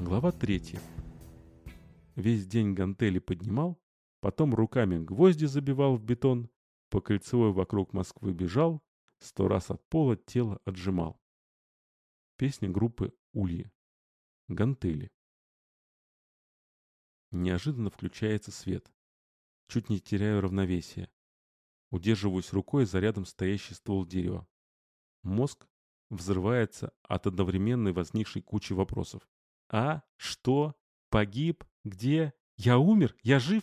Глава 3. Весь день гантели поднимал, потом руками гвозди забивал в бетон, по кольцевой вокруг Москвы бежал, сто раз от пола тело отжимал. Песня группы Ульи. Гантели. Неожиданно включается свет. Чуть не теряю равновесие. Удерживаюсь рукой за рядом стоящий ствол дерева. Мозг взрывается от одновременной возникшей кучи вопросов. А? Что? Погиб? Где? Я умер? Я жив?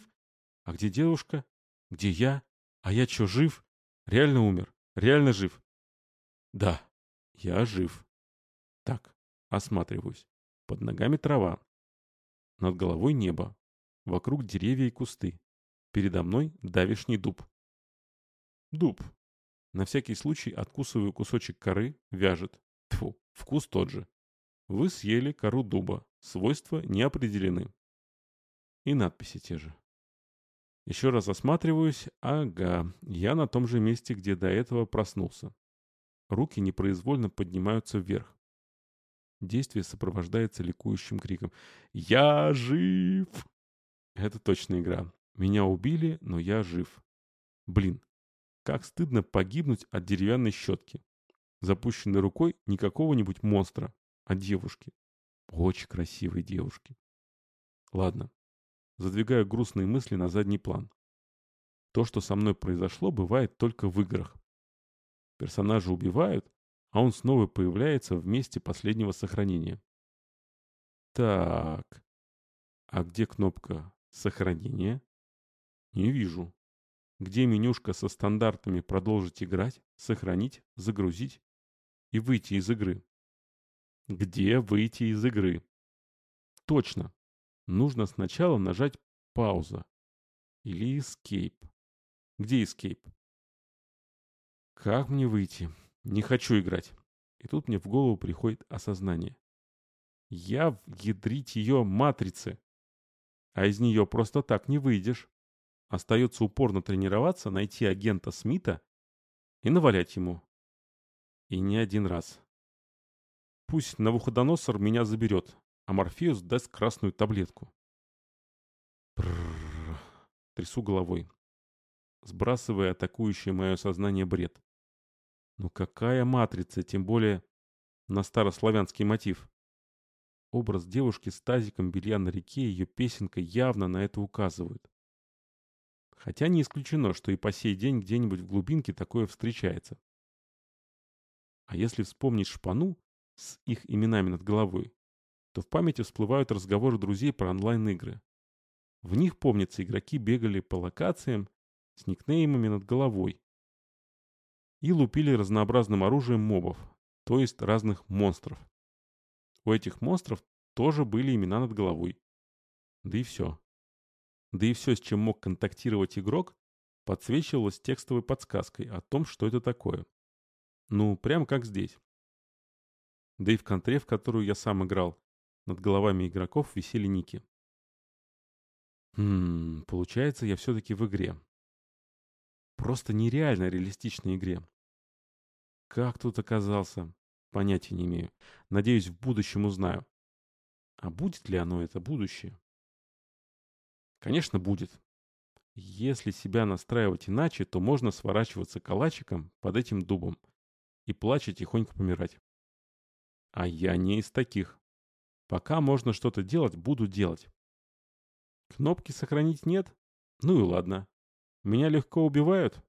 А где девушка? Где я? А я что, жив? Реально умер? Реально жив? Да, я жив. Так, осматриваюсь. Под ногами трава. Над головой небо. Вокруг деревья и кусты. Передо мной давишний дуб. Дуб. На всякий случай откусываю кусочек коры, вяжет. Тьфу, вкус тот же. Вы съели кору дуба. Свойства не определены. И надписи те же. Еще раз осматриваюсь. Ага, я на том же месте, где до этого проснулся. Руки непроизвольно поднимаются вверх. Действие сопровождается ликующим криком «Я жив!» Это точно игра. Меня убили, но я жив. Блин, как стыдно погибнуть от деревянной щетки. Запущенной рукой не какого-нибудь монстра, о девушке. Очень красивой девушке. Ладно. Задвигаю грустные мысли на задний план. То, что со мной произошло, бывает только в играх. Персонажа убивают, а он снова появляется в месте последнего сохранения. Так. А где кнопка «Сохранение»? Не вижу. Где менюшка со стандартами «Продолжить играть», «Сохранить», «Загрузить» и «Выйти из игры»? Где выйти из игры? Точно. Нужно сначала нажать пауза. Или escape. Где escape? Как мне выйти? Не хочу играть. И тут мне в голову приходит осознание. Я вядрить ее матрицы. А из нее просто так не выйдешь. Остается упорно тренироваться, найти агента Смита и навалять ему. И не один раз. Пусть Навуходоносор меня заберет, а Морфеус даст красную таблетку. Прррр. Трясу головой, сбрасывая атакующее мое сознание бред. Ну какая матрица, тем более на старославянский мотив. Образ девушки с тазиком белья на реке и ее песенка явно на это указывают. Хотя не исключено, что и по сей день где-нибудь в глубинке такое встречается. А если вспомнить шпану, с их именами над головой, то в памяти всплывают разговоры друзей про онлайн-игры. В них, помнится, игроки бегали по локациям с никнеймами над головой и лупили разнообразным оружием мобов, то есть разных монстров. У этих монстров тоже были имена над головой. Да и все. Да и все, с чем мог контактировать игрок, подсвечивалось текстовой подсказкой о том, что это такое. Ну, прям как здесь. Да и в контре, в которую я сам играл, над головами игроков висели ники. Хм, получается, я все-таки в игре. Просто нереально реалистичной игре. Как тут оказался? Понятия не имею. Надеюсь, в будущем узнаю. А будет ли оно это будущее? Конечно, будет. Если себя настраивать иначе, то можно сворачиваться калачиком под этим дубом и плача тихонько помирать. А я не из таких. Пока можно что-то делать, буду делать. Кнопки «Сохранить» нет? Ну и ладно. Меня легко убивают?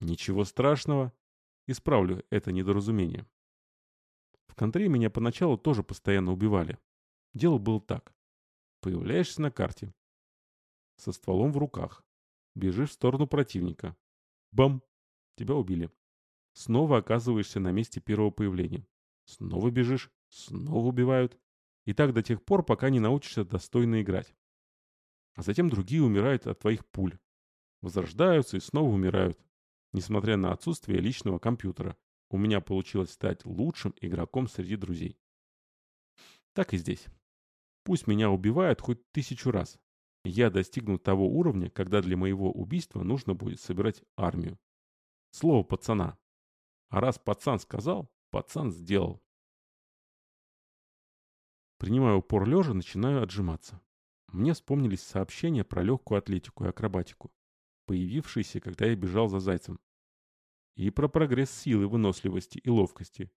Ничего страшного. Исправлю это недоразумение. В контре меня поначалу тоже постоянно убивали. Дело было так. Появляешься на карте. Со стволом в руках. Бежишь в сторону противника. Бам! Тебя убили. Снова оказываешься на месте первого появления. Снова бежишь, снова убивают. И так до тех пор, пока не научишься достойно играть. А затем другие умирают от твоих пуль. Возрождаются и снова умирают. Несмотря на отсутствие личного компьютера, у меня получилось стать лучшим игроком среди друзей. Так и здесь. Пусть меня убивают хоть тысячу раз. Я достигну того уровня, когда для моего убийства нужно будет собирать армию. Слово пацана. А раз пацан сказал, пацан сделал. Принимаю упор лежа, начинаю отжиматься. Мне вспомнились сообщения про легкую атлетику и акробатику, появившиеся, когда я бежал за зайцем. И про прогресс силы, выносливости и ловкости.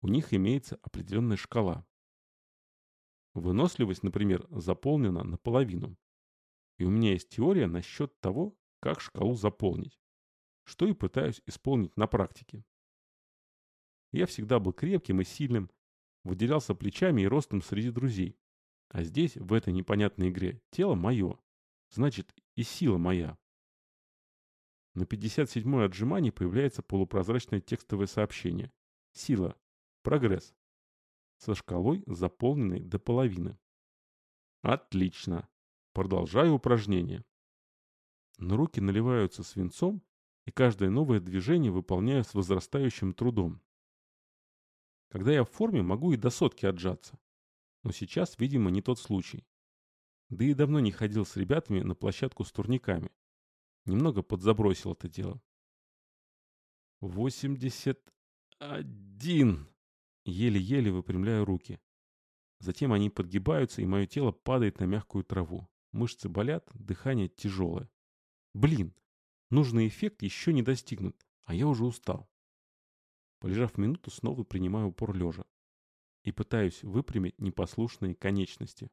У них имеется определенная шкала. Выносливость, например, заполнена наполовину. И у меня есть теория насчет того, как шкалу заполнить, что и пытаюсь исполнить на практике. Я всегда был крепким и сильным, выделялся плечами и ростом среди друзей. А здесь, в этой непонятной игре, тело мое. Значит, и сила моя. На 57-й отжимании появляется полупрозрачное текстовое сообщение. Сила. Прогресс. Со шкалой, заполненной до половины. Отлично. Продолжаю упражнение. Но руки наливаются свинцом, и каждое новое движение выполняю с возрастающим трудом. Когда я в форме, могу и до сотки отжаться. Но сейчас, видимо, не тот случай. Да и давно не ходил с ребятами на площадку с турниками. Немного подзабросил это дело. «Восемьдесят один!» Еле-еле выпрямляю руки. Затем они подгибаются, и мое тело падает на мягкую траву. Мышцы болят, дыхание тяжелое. Блин, нужный эффект еще не достигнут, а я уже устал. Полежав минуту, снова принимаю упор лежа и пытаюсь выпрямить непослушные конечности.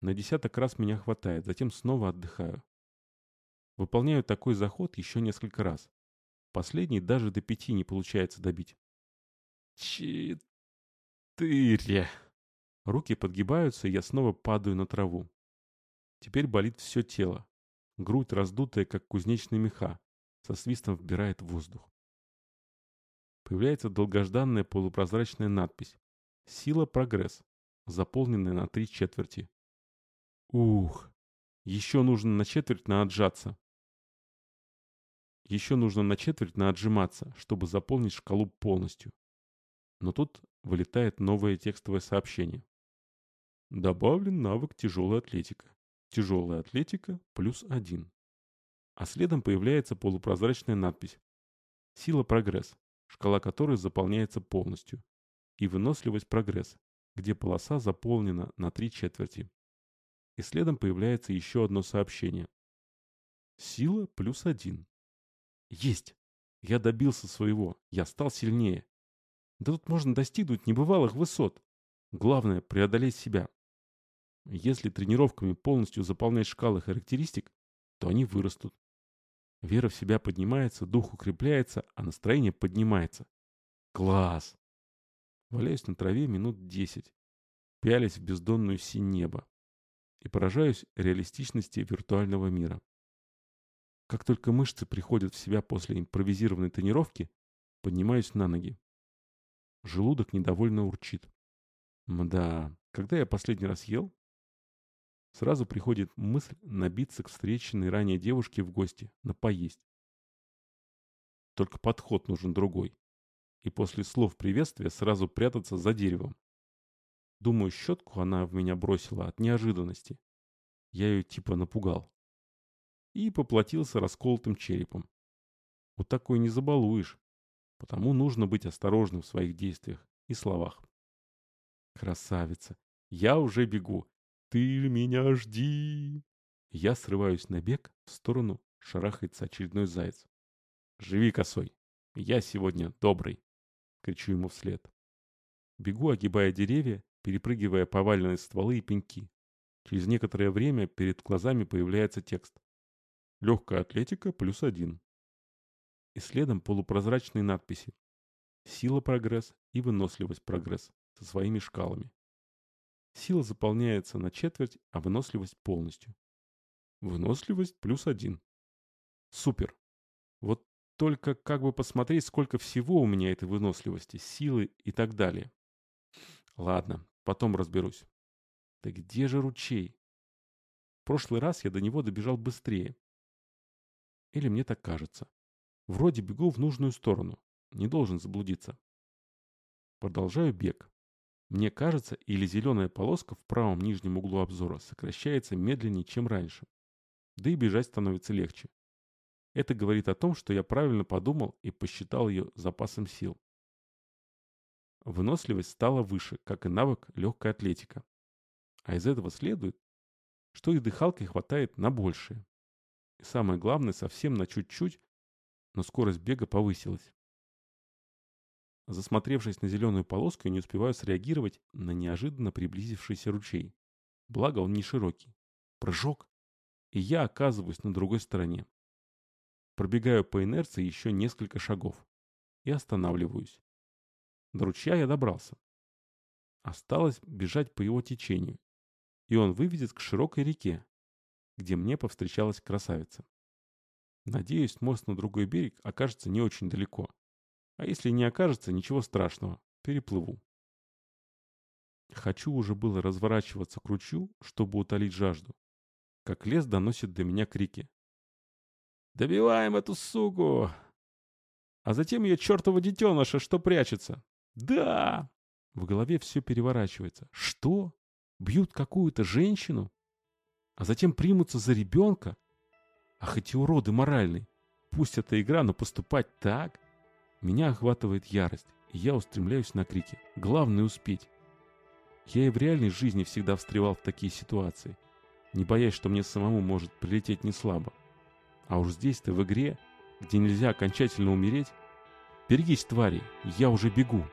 На десяток раз меня хватает, затем снова отдыхаю. Выполняю такой заход еще несколько раз. Последний даже до пяти не получается добить. Четыре. Руки подгибаются, и я снова падаю на траву. Теперь болит все тело. Грудь раздутая, как кузнечный меха, со свистом вбирает воздух. Появляется долгожданная полупрозрачная надпись «Сила прогресс», заполненная на три четверти. Ух, еще нужно на четверть на отжаться. Еще нужно на четверть на отжиматься, чтобы заполнить шкалу полностью. Но тут вылетает новое текстовое сообщение. Добавлен навык тяжелая атлетика. Тяжелая атлетика плюс один. А следом появляется полупрозрачная надпись. Сила прогресс, шкала которой заполняется полностью. И выносливость прогресс, где полоса заполнена на три четверти. И следом появляется еще одно сообщение. Сила плюс один. Есть! Я добился своего, я стал сильнее. Да тут можно достигнуть небывалых высот. Главное – преодолеть себя. Если тренировками полностью заполнять шкалы характеристик, то они вырастут. Вера в себя поднимается, дух укрепляется, а настроение поднимается. Класс! Валяюсь на траве минут десять, пялясь в бездонную синь неба и поражаюсь реалистичности виртуального мира. Как только мышцы приходят в себя после импровизированной тренировки, поднимаюсь на ноги. Желудок недовольно урчит. Мда, когда я последний раз ел? Сразу приходит мысль набиться к встреченной ранее девушке в гости, на поесть. Только подход нужен другой. И после слов приветствия сразу прятаться за деревом. Думаю, щетку она в меня бросила от неожиданности. Я ее типа напугал. И поплатился расколотым черепом. Вот такой не забалуешь. Потому нужно быть осторожным в своих действиях и словах. Красавица. Я уже бегу. Ты меня жди. Я срываюсь на бег, в сторону шарахается очередной заяц. Живи, косой. Я сегодня добрый. Кричу ему вслед. Бегу, огибая деревья, перепрыгивая поваленные стволы и пеньки. Через некоторое время перед глазами появляется текст. Легкая атлетика плюс один и следом полупрозрачные надписи «Сила прогресс» и «Выносливость прогресс» со своими шкалами. Сила заполняется на четверть, а выносливость полностью. Выносливость плюс один. Супер. Вот только как бы посмотреть, сколько всего у меня этой выносливости, силы и так далее. Ладно, потом разберусь. Да где же ручей? В прошлый раз я до него добежал быстрее. Или мне так кажется. Вроде бегу в нужную сторону. Не должен заблудиться. Продолжаю бег. Мне кажется, или зеленая полоска в правом нижнем углу обзора сокращается медленнее, чем раньше. Да и бежать становится легче. Это говорит о том, что я правильно подумал и посчитал ее запасом сил. Выносливость стала выше, как и навык легкая атлетика. А из этого следует, что и дыхалки хватает на большее. И самое главное, совсем на чуть-чуть, но скорость бега повысилась. Засмотревшись на зеленую полоску, я не успеваю среагировать на неожиданно приблизившийся ручей. Благо он не широкий. Прыжок, и я оказываюсь на другой стороне. Пробегаю по инерции еще несколько шагов и останавливаюсь. До ручья я добрался. Осталось бежать по его течению, и он выведет к широкой реке, где мне повстречалась красавица. Надеюсь, мост на другой берег окажется не очень далеко. А если не окажется, ничего страшного, переплыву. Хочу уже было разворачиваться к ручью, чтобы утолить жажду, как лес доносит до меня крики. «Добиваем эту суку!» А затем ее чертова детеныша, что прячется. «Да!» В голове все переворачивается. «Что? Бьют какую-то женщину? А затем примутся за ребенка? Ах, эти уроды моральные! Пусть это игра, но поступать так...» Меня охватывает ярость, и я устремляюсь на крики. Главное успеть. Я и в реальной жизни всегда встревал в такие ситуации, не боясь, что мне самому может прилететь не слабо. А уж здесь-то в игре, где нельзя окончательно умереть, берегись, твари, я уже бегу.